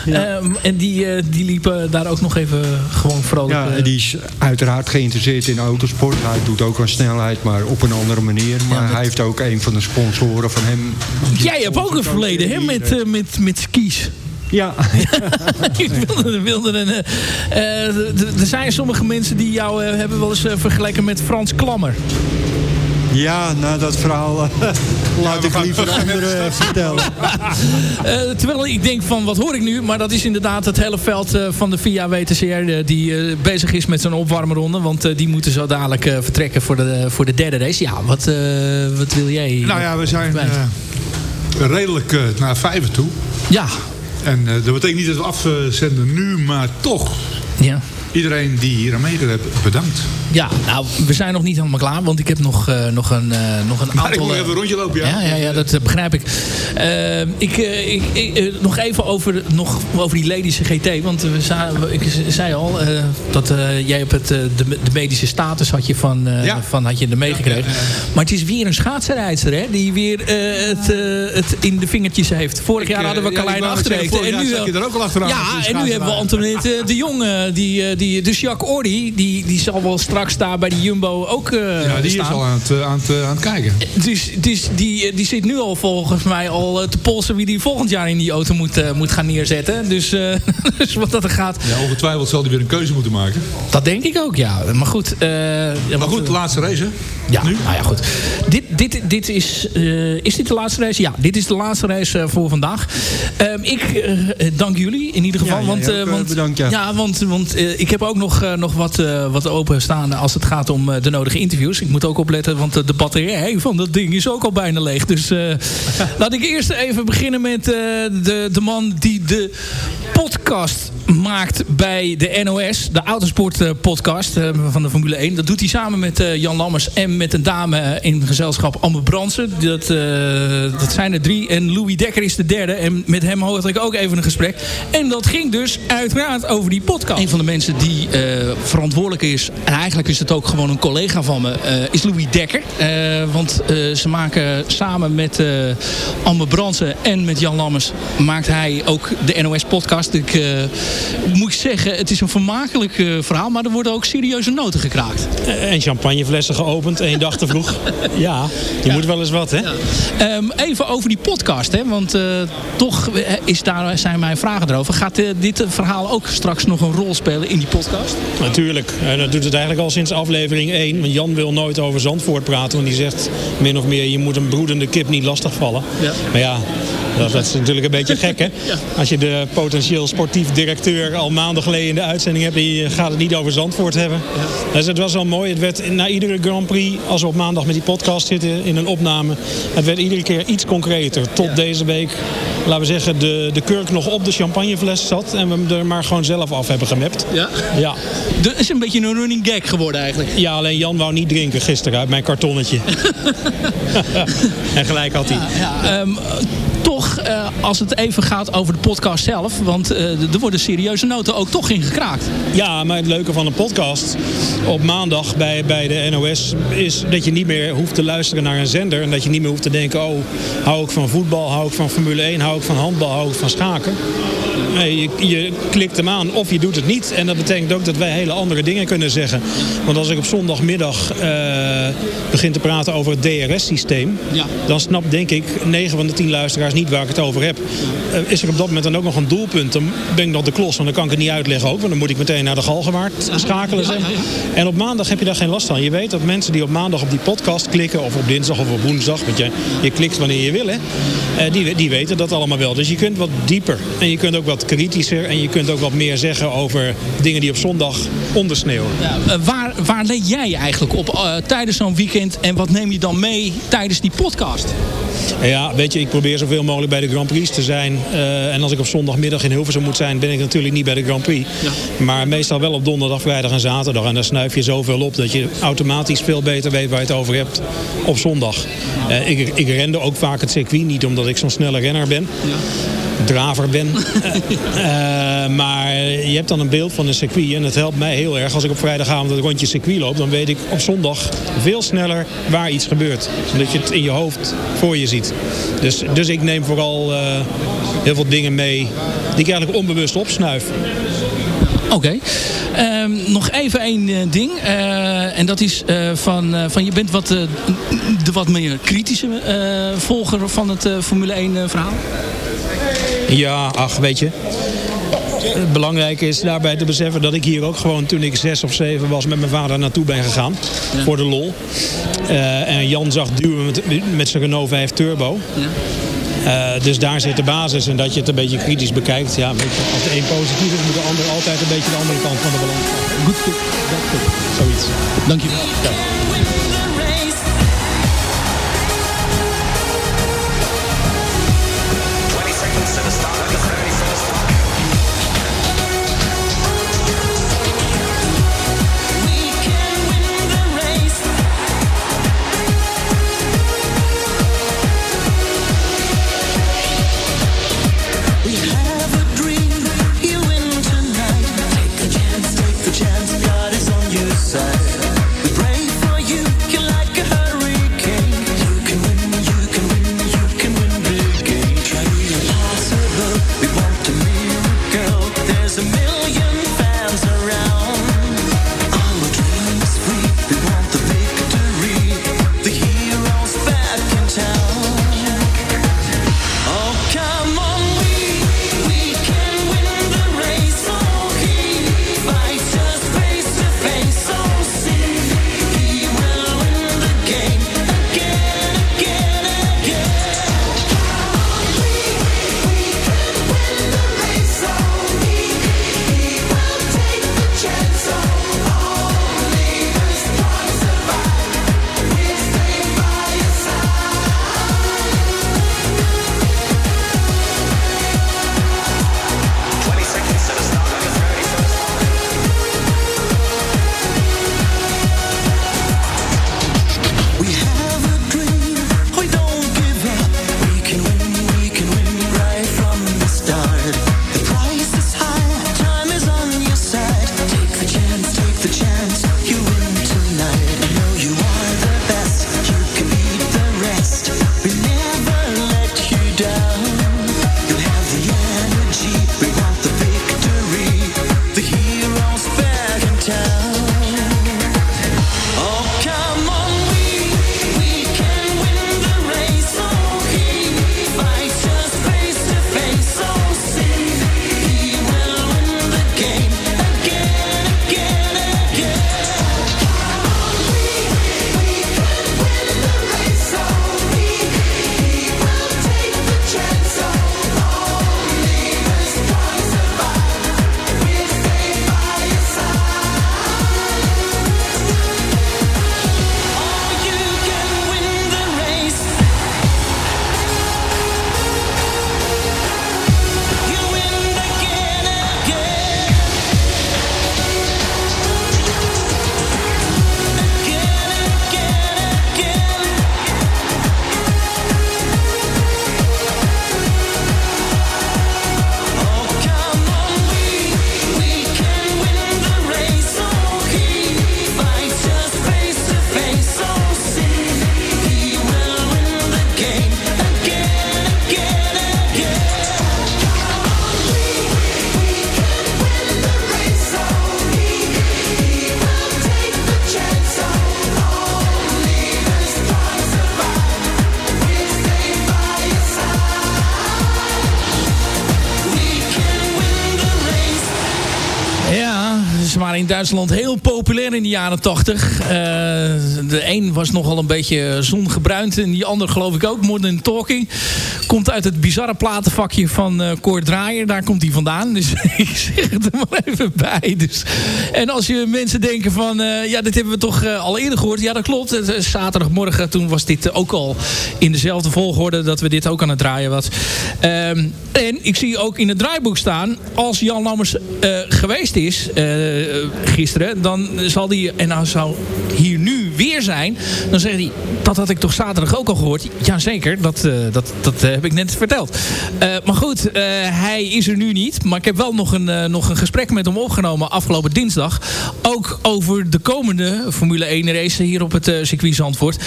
ja. Um, en die, die liepen daar ook nog even gewoon vrolijk... Ja, die is uiteraard geïnteresseerd in autosport. Hij doet ook aan snelheid, maar op een andere manier. Maar hij heeft ook een van de sponsoren van hem. Jij hebt ook een verleden, hè, met, met, met skis. Ja. ik wilde, wilde een, uh, er zijn sommige mensen die jou hebben wel eens vergeleken met Frans Klammer. Ja, nou dat verhaal laat ik liever anderen vertellen. terwijl ik denk van wat hoor ik nu, maar dat is inderdaad het hele veld van de VIA WTCR die bezig is met zijn opwarmronde. Want die moeten zo dadelijk vertrekken voor de, voor de derde race. Ja, wat, wat wil jij? Nou ja, we zijn redelijk naar vijven toe. Ja, en uh, dat betekent niet dat we afzenden nu, maar toch. Ja. Iedereen die hier aan meegedoen heeft, bedankt. Ja, nou, we zijn nog niet helemaal klaar. Want ik heb nog, uh, nog een, uh, nog een maar aantal... ik moet even een rondje lopen, ja. Ja, ja, ja dat begrijp ik. Uh, ik, ik, ik nog even over, nog over die Ledische GT. Want we ik zei al dat jij op het, de, de, medische status had je van, ja. van had je er meegekregen. Maar het is weer een schaatsenrijdster, hè? Die weer het, het in de vingertjes heeft. Vorig jaar hadden we Carlijn Achterreekte. En nu, je er ook al achteraan. Ja, en nu hebben we Antoinette de Jong. die, die, dus Jacques Ordi, die, die zal wel straks straks daar bij de Jumbo ook uh, Ja, die staan. is al aan het, aan het, aan het kijken. Dus, dus die, die zit nu al volgens mij al te polsen wie die volgend jaar in die auto moet, moet gaan neerzetten. Dus, uh, dus wat dat er gaat. Ja, ongetwijfeld zal hij weer een keuze moeten maken. Dat denk ik ook, ja. Maar goed. Uh, maar goed, de laatste race, hè? Ja, nu? nou ja, goed. Dit, dit, dit is, uh, is dit de laatste race? Ja, dit is de laatste race uh, voor vandaag. Uh, ik dank jullie in ieder geval. Ja, want, ja, want, bedankt, ja. ja want, want ik heb ook nog, nog wat, wat openstaan als het gaat om de nodige interviews. Ik moet ook opletten, want de batterij van dat ding is ook al bijna leeg. Dus laat ik eerst even beginnen met de, de man die de podcast maakt bij de NOS. De Autosport podcast van de Formule 1. Dat doet hij samen met Jan Lammers en met een dame in gezelschap Amber Bransen. Dat, dat zijn er drie. En Louis Dekker is de derde. En met hem had ik ook even een gesprek. En dat ging dus uiteraard over die podcast. Een van de mensen die verantwoordelijk is. En eigenlijk is het ook gewoon een collega van me. Uh, is Louis Dekker. want ze maken samen met Amber Bransen en met Jan Lammers. Maakt hij ook de NOS podcast. Ik moet zeggen. Het is een vermakelijk verhaal. Maar er worden ook serieuze noten gekraakt. En champagneflessen geopend. één dag te vroeg. Ja, je ja. moet wel eens wat, hè? Ja. Um, even over die podcast, hè? Want toch is daar, zijn mijn vragen erover. Gaat dit verhaal ook straks nog een rol spelen in die podcast? Natuurlijk. En dat doet het eigenlijk al sinds aflevering 1. Want Jan wil nooit over Zandvoort praten. Want die zegt min of meer, je moet een broedende kip niet lastigvallen. Ja. Maar ja, dat, dat, is natuurlijk een beetje gek, hè? Als je de potentieel sportief directeur al maanden geleden in de uitzending hebt... je gaat het niet over Zandvoort hebben. Dus het was wel mooi. Het werd na iedere Grand Prix, als we op maandag met die podcast zitten in een opname... het werd iedere keer iets concreter. Tot deze week, laten we zeggen, de, de kurk nog op de champagnefles zat... en we hem er maar gewoon zelf af hebben gemapt. Ja? Ja. Dat is een beetje een running gag geworden eigenlijk. Ja, alleen Jan wou niet drinken gisteren uit mijn kartonnetje. en gelijk had hij. Ja, ja. Um, toch, uh, als het even gaat over de podcast zelf... want uh, er worden serieuze noten ook toch in gekraakt. Ja, maar het leuke van een podcast op maandag bij, bij de NOS... is dat je niet meer hoeft te luisteren naar een zender... en dat je niet meer hoeft te denken... oh, hou ik van voetbal, hou ik van Formule 1, hou ik van handbal, hou ik van schaken. Nee, je, je klikt hem aan of je doet het niet. En dat betekent ook dat wij hele andere dingen kunnen zeggen. Want als ik op zondagmiddag uh, begin te praten over het DRS-systeem... Ja. dan snapt denk ik 9 van de 10 luisteraars niet waar ik het over heb. Uh, is er op dat moment dan ook nog een doelpunt, dan ben ik nog de klos. Want dan kan ik het niet uitleggen ook, want dan moet ik meteen naar de Galgenwaard schakelen. Zeg. En op maandag heb je daar geen last van. Je weet dat mensen die op maandag op die podcast klikken, of op dinsdag of op woensdag, want je, je klikt wanneer je wil, hè, uh, die, die weten dat allemaal wel. Dus je kunt wat dieper en je kunt ook wat kritischer en je kunt ook wat meer zeggen over dingen die op zondag ondersneeuwen. Ja, uh, waar, waar let jij eigenlijk op uh, tijdens zo'n weekend en wat neem je dan mee tijdens die podcast? Ja, weet je, ik probeer zoveel mogelijk bij de Grand Prix te zijn. Uh, en als ik op zondagmiddag in Hilversum moet zijn, ben ik natuurlijk niet bij de Grand Prix. Ja. Maar meestal wel op donderdag, vrijdag en zaterdag. En daar snuif je zoveel op dat je automatisch veel beter weet waar je het over hebt op zondag. Uh, ik, ik rende ook vaak het circuit, niet omdat ik zo'n snelle renner ben. Ja draver ben. uh, maar je hebt dan een beeld van een circuit. En het helpt mij heel erg als ik op vrijdagavond het rondje circuit loop. Dan weet ik op zondag veel sneller waar iets gebeurt. Omdat je het in je hoofd voor je ziet. Dus, dus ik neem vooral uh, heel veel dingen mee die ik eigenlijk onbewust opsnuif. Oké. Okay. Um, nog even één uh, ding. Uh, en dat is van, van je bent wat, de wat meer kritische volger van het Formule 1 verhaal. Ja, ach, weet je. Het belangrijke is daarbij te beseffen dat ik hier ook gewoon toen ik zes of zeven was met mijn vader naartoe ben gegaan. Ja. Voor de lol. Uh, en Jan zag duwen met, met zijn Renault 5 Turbo. Ja. Uh, dus daar zit de basis en dat je het een beetje kritisch bekijkt. Ja, als de een positief is, moet de ander altijd een beetje de andere kant van de balans. Goed, goed. Zoiets. Dank je wel. Ja. Duitsland heel populair jaren 80. de een was nogal een beetje zongebruind en die ander geloof ik ook. Modern Talking. Komt uit het bizarre platenvakje van uh, Draaier. Daar komt hij vandaan. Dus ik zeg het er maar even bij. Dus. En als je mensen denken van... ja, dit hebben we toch al eerder gehoord. Ja, dat klopt. Zaterdagmorgen toen was dit ook al in dezelfde volgorde... dat we dit ook aan het draaien was. Ehm, en ik zie ook in het draaiboek staan... als Jan Lammers geweest is gisteren... dan zal hij... en nou zou hier nu weer zijn... dan zegt hij... dat had ik toch zaterdag ook al gehoord. Jazeker, dat, uh, dat, dat heb ik net verteld. Uh, maar goed, hij is er nu niet. Maar ik heb wel nog een, nog een gesprek met hem opgenomen afgelopen dinsdag. Ook over de komende Formule 1 race hier op het circuit Zandvoort.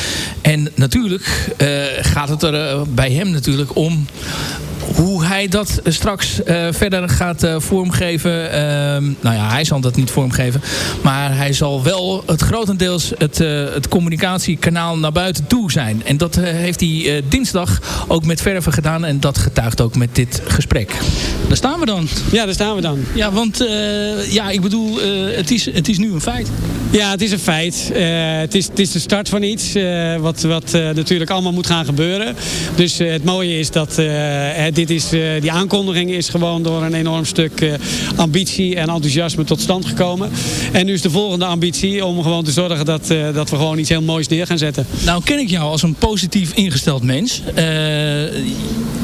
En natuurlijk gaat het er bij hem natuurlijk om hoe hij dat straks uh, verder gaat uh, vormgeven. Uh, nou ja, hij zal dat niet vormgeven. Maar hij zal wel het grotendeels het, het communicatiekanaal naar buiten toe zijn. En dat heeft hij dinsdag ook met verven gedaan. En dat getuigt ook met dit gesprek. Daar staan we dan. Ja, daar staan we dan. Ja, want ja, ik bedoel, het, is, het is nu een feit. Ja, het is een feit. het, is, het is de start van iets wat, wat natuurlijk allemaal moet gaan gebeuren. Dus het mooie is dat dit is, die aankondiging is gewoon door een enorm stuk uh, ambitie en enthousiasme tot stand gekomen. En nu is de volgende ambitie om gewoon te zorgen dat, uh, dat we gewoon iets heel moois neer gaan zetten. Nou ken ik jou als een positief ingesteld mens.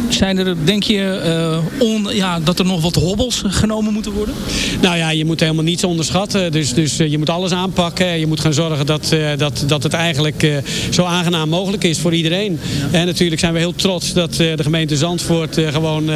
Zijn er, denk je, on, ja, dat er nog wat hobbels genomen moeten worden? Nou ja, je moet helemaal niets onderschatten. Dus, dus je moet alles aanpakken. Je moet gaan zorgen dat, dat, dat het eigenlijk zo aangenaam mogelijk is voor iedereen. En natuurlijk zijn we heel trots dat de gemeente Zandvoort gewoon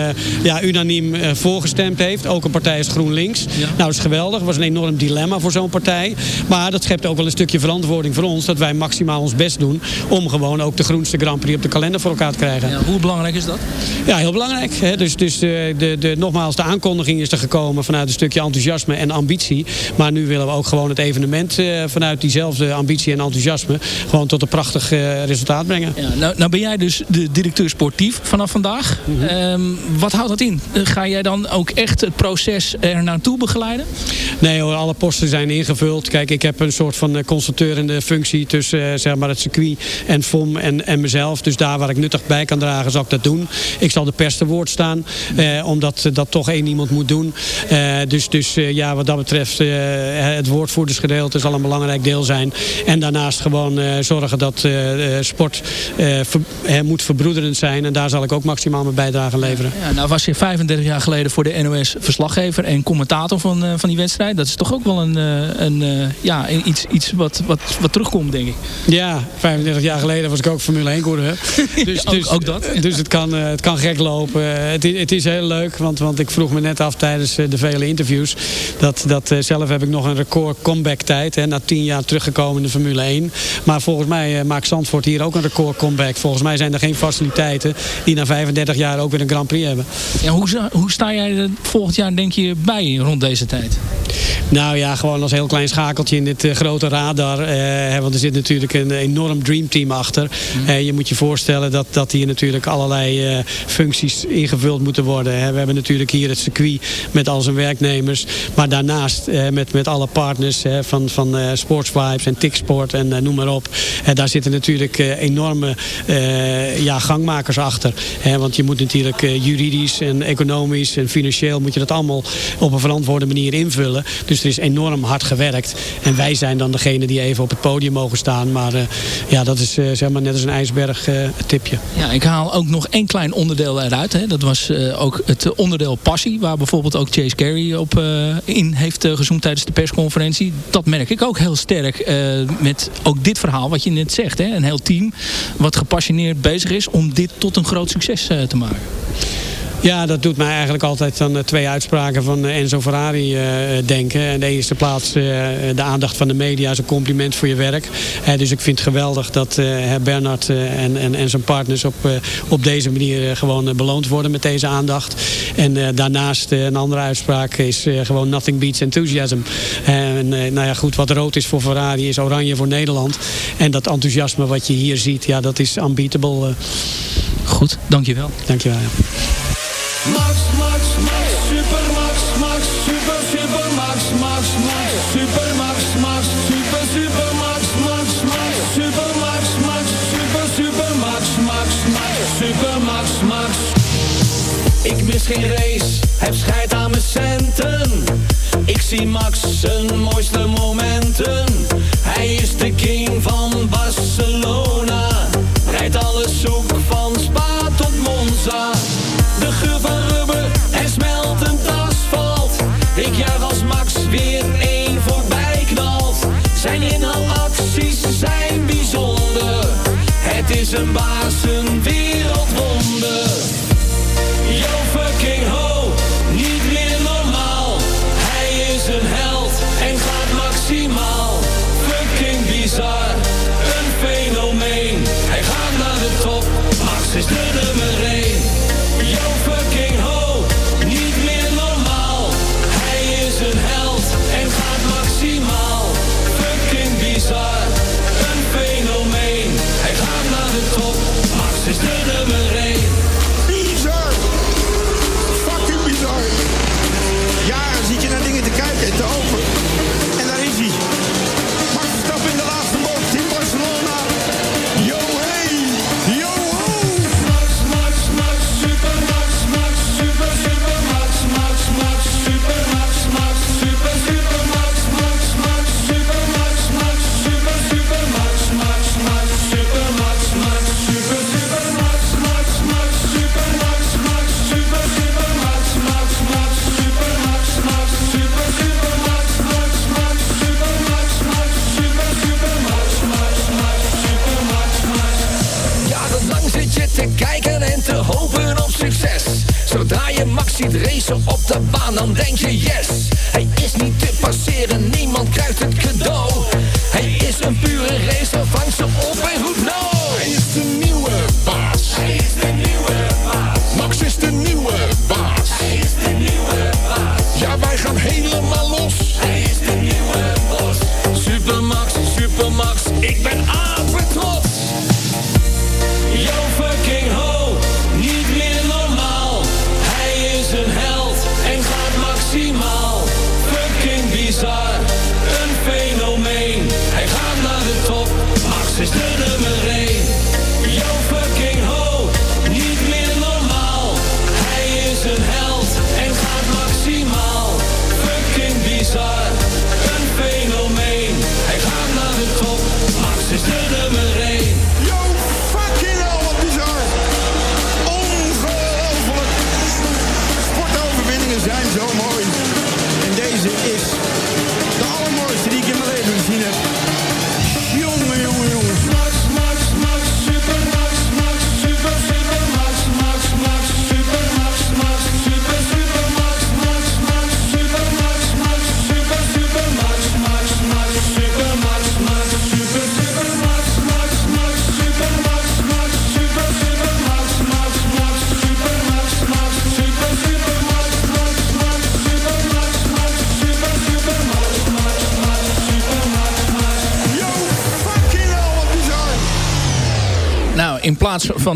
ja, unaniem voorgestemd heeft. Ook een partij als GroenLinks. Ja. Nou, dat is geweldig. Het was een enorm dilemma voor zo'n partij. Maar dat schept ook wel een stukje verantwoording voor ons. Dat wij maximaal ons best doen om gewoon ook de groenste Grand Prix op de kalender voor elkaar te krijgen. Ja, hoe belangrijk is dat? Ja, heel belangrijk. Hè. Dus, dus uh, de, de, nogmaals, de aankondiging is er gekomen vanuit een stukje enthousiasme en ambitie. Maar nu willen we ook gewoon het evenement vanuit diezelfde ambitie en enthousiasme gewoon tot een prachtig resultaat brengen. Ja, nou, nou ben jij dus de directeur sportief vanaf vandaag. Mm -hmm. Um, wat houdt dat in? Ga jij dan ook echt het proces er naartoe begeleiden? Nee hoor, alle posten zijn ingevuld. Kijk, ik heb een soort van eh, consulteurende functie tussen uh, zeg maar het circuit en FOM en, en mezelf. Dus daar waar ik nuttig bij kan dragen, zal ik dat doen. Ik zal de pers te woord staan, eh, omdat dat toch één iemand moet doen. Uh, dus dus ja, wat dat betreft, het woordvoerdersgedeelte zal een belangrijk deel zijn. En daarnaast gewoon zorgen dat sport ver, moet verbroederend zijn. En daar zal ik ook maximaal mijn bijdrage leveren. Ja, nou was je 35 jaar geleden voor de NOS verslaggever en commentator van, van die wedstrijd. Dat is toch ook wel een, een ja, iets, iets wat, wat, wat terugkomt, denk ik. Ja, 35 jaar geleden was ik ook Formule 1 coureur. Dus, dus, ook, ook, dat. Dus het kan, het kan gek lopen. Het, het is heel leuk, want, want ik vroeg me net af tijdens de vele interviews. Dat, dat zelf heb ik nog een record comeback tijd. Hè, na 10 jaar teruggekomen in de Formule 1. Maar volgens mij maakt Zandvoort hier ook een record comeback. Volgens mij zijn er geen faciliteiten die na 35 jaar ook weer een Grand Prix hebben. Ja, hoe, hoe sta jij er volgend jaar denk je bij rond deze tijd? Nou ja, gewoon als heel klein schakeltje in dit uh, grote radar. Uh, want er zit natuurlijk een enorm dreamteam achter. Mm. Uh, je moet je voorstellen dat, dat hier natuurlijk allerlei functies ingevuld moeten worden. Hè. We hebben natuurlijk hier het circuit met al zijn werknemers. Maar daarnaast met, met alle partners van, van Vibes en Tiksport en noem maar op. daar zitten natuurlijk enorme ja, gangmakers achter. Want je moet natuurlijk juridisch en economisch en financieel moet je dat allemaal op een verantwoorde manier invullen. Dus er is enorm hard gewerkt. En wij zijn dan degene die even op het podium mogen staan. Maar ja, dat is zeg maar net als een ijsberg uh, tipje. Ja, ik haal ook nog één klein onderdeel eruit. Hè. Dat was ook het onderdeel passie. Waar bijvoorbeeld ook Chase Carey op in heeft gezoomd tijdens de persconferentie. Dat merk ik ook heel sterk met ook dit verhaal wat je net zegt. Hè. Een heel team wat gepassioneerd bezig is om dit tot een groot succes te maken. Ja, dat doet mij eigenlijk altijd aan twee uitspraken van Enzo Ferrari uh, denken. In de eerste plaats de aandacht van de media is een compliment voor je werk. Dus ik vind het geweldig dat Bernard en, en, en zijn partners op, op deze manier gewoon beloond worden met deze aandacht. En daarnaast een andere uitspraak is gewoon nothing beats enthusiasm. En nou ja, goed, wat rood is voor Ferrari is oranje voor Nederland. En dat enthousiasme wat je hier ziet, ja, dat is unbeatable. Goed, dankjewel. Dankjewel. Ja. Max, Max, Max, super Max, Max, super, super Max, Max, Max, super Max, Max, super, super Max, Max, Max, super Max, Max, Max, Max, Max, Ik mis geen race, heb scheid aan mijn centen. Ik zie Max een Een baas, ziet op de baan, dan denk je yes. Hij is niet te passeren,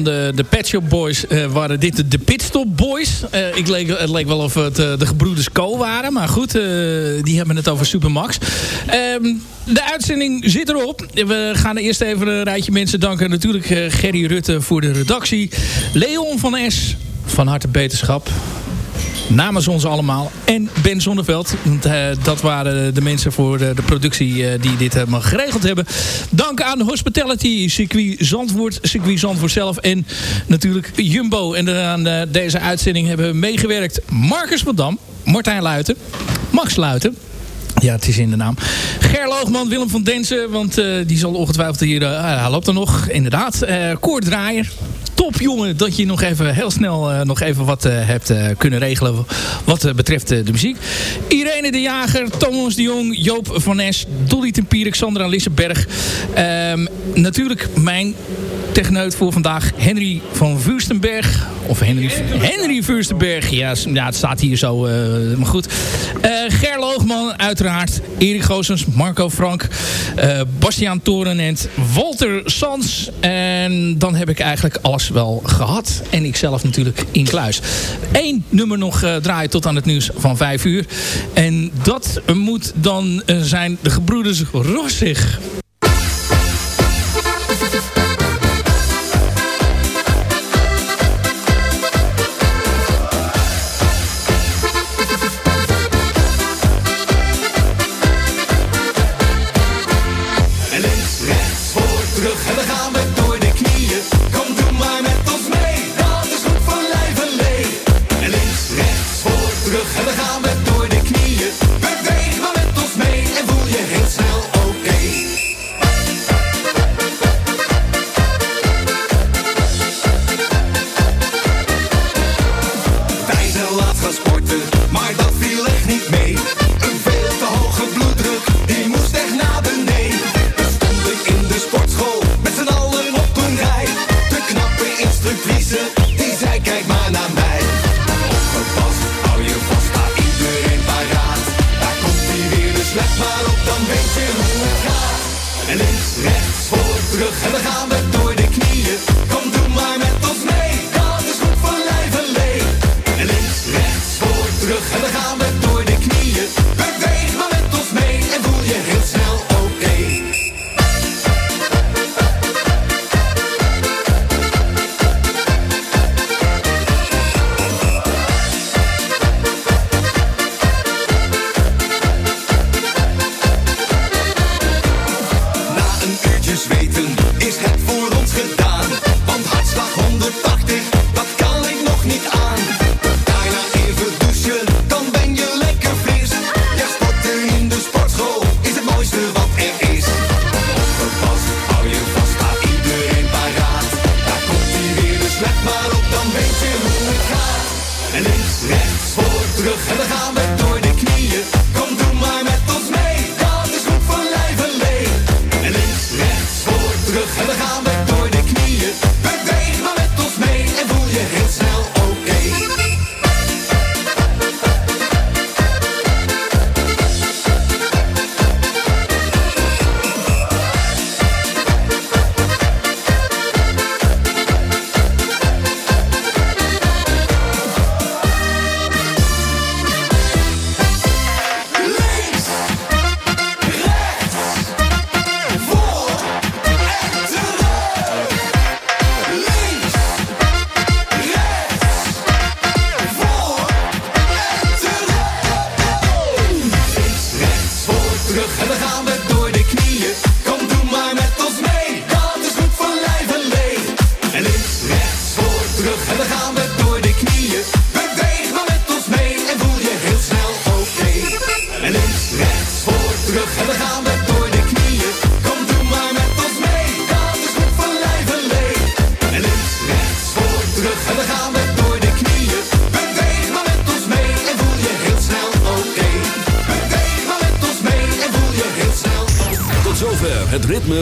de, de Pet Shop Boys eh, waren dit de, Pitstop Boys. Eh, ik leek, het leek wel of het eh, de gebroeders Co waren. Maar goed, die hebben het over Supermax. Ehm, de uitzending zit erop. We gaan eerst even een rijtje mensen danken. Natuurlijk Gerry Rutte voor de redactie. Leon van S, van harte beterschap namens ons allemaal. En Ben Zonneveld. Want, eh, dat waren de mensen voor de, de productie eh, die dit helemaal geregeld hebben. Dank aan Hospitality, Circuit Zandvoort, Circuit Zandvoort zelf. En natuurlijk Jumbo. En eh, aan eh, deze uitzending hebben meegewerkt Marcus van Dam, Martijn Luiten, Max Luiten. Ja, het is in de naam. Ger Loogman, Willem van Densen. Want eh, die zal ongetwijfeld hier... eh, hij loopt er nog, inderdaad. Eh Koord Draaier. Top jongen dat je nog even heel snel eh, nog even wat eh, hebt eh, kunnen regelen wat betreft de muziek. Irene de Jager, Thomas de Jong, Joop van Nes, Dolly Tempierik, Sandra Lissenberg. Ehm, natuurlijk mijn techneut voor vandaag, Henry van Vuurstenberg. Of Henry, Henry Vuurstenberg. Ja, ja, het staat hier zo, maar goed. Ger Loogman, uiteraard. Erik Goossens, Marco Frank, Bastiaan Torenent, Walter Sans. En dan heb ik eigenlijk alles wel gehad. En ik zelf natuurlijk in kluis. Eén nummer nog eh, draaien tot aan het nieuws van vijf uur. En dat moet dan eh, zijn de gebroeders Rossig.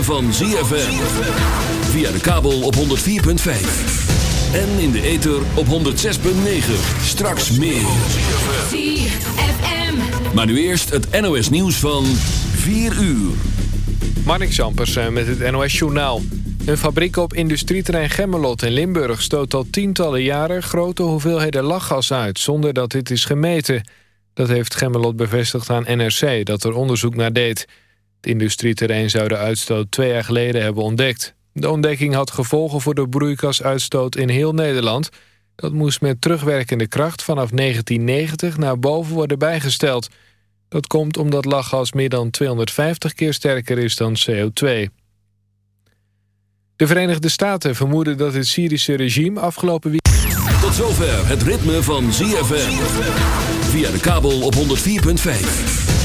Van ZFM. Via de kabel op 104.5. En in de ether op 106.9. Straks meer. Maar nu eerst het NOS nieuws van 4 uur. Marnik Zampers eh, met het NOS Journaal. Een fabriek op industrieterrein Gemmelot in Limburg... stoot al tientallen jaren grote hoeveelheden lachgas uit... zonder dat dit is gemeten. Dat heeft Gemmelot bevestigd aan NRC, dat er onderzoek naar deed. Industrieterrein zou de uitstoot twee jaar geleden hebben ontdekt. De ontdekking had gevolgen voor de broeikasuitstoot in heel Nederland. Dat moest met terugwerkende kracht vanaf 1990 naar boven worden bijgesteld. Dat komt omdat lachgas meer dan 250 keer sterker is dan CO2. De Verenigde Staten vermoeden dat het Syrische regime afgelopen week... Tot zover het ritme van ZFM. Via de kabel op 104.5.